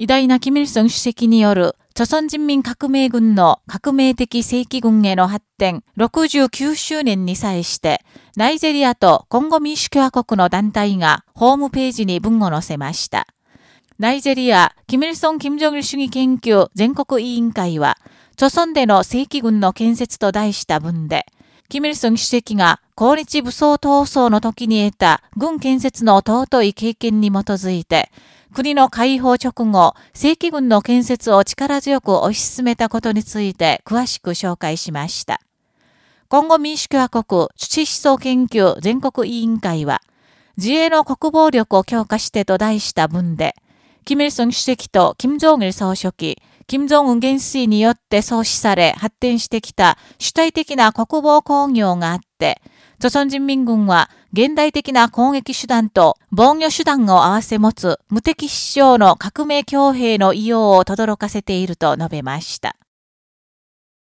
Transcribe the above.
偉大なキミルソン主席による、朝鮮人民革命軍の革命的正規軍への発展69周年に際して、ナイジェリアとコンゴ民主共和国の団体がホームページに文を載せました。ナイジェリア、キミルソン・キム・ジョギル主義研究全国委員会は、朝鮮での正規軍の建設と題した文で、キミルソン主席が抗日武装闘争の時に得た軍建設の尊い経験に基づいて、国の解放直後、正規軍の建設を力強く推し進めたことについて詳しく紹介しました。今後民主共和国土思想研究全国委員会は、自衛の国防力を強化してと題した文で、キム・イルソン主席とキム・ジョン・イル総書記、キム・ジョンウン元帥によって創始され発展してきた主体的な国防工業があって、朝鮮人民軍は現代的な攻撃手段と防御手段を合わせ持つ無敵必勝の革命強兵の異様を轟かせていると述べました。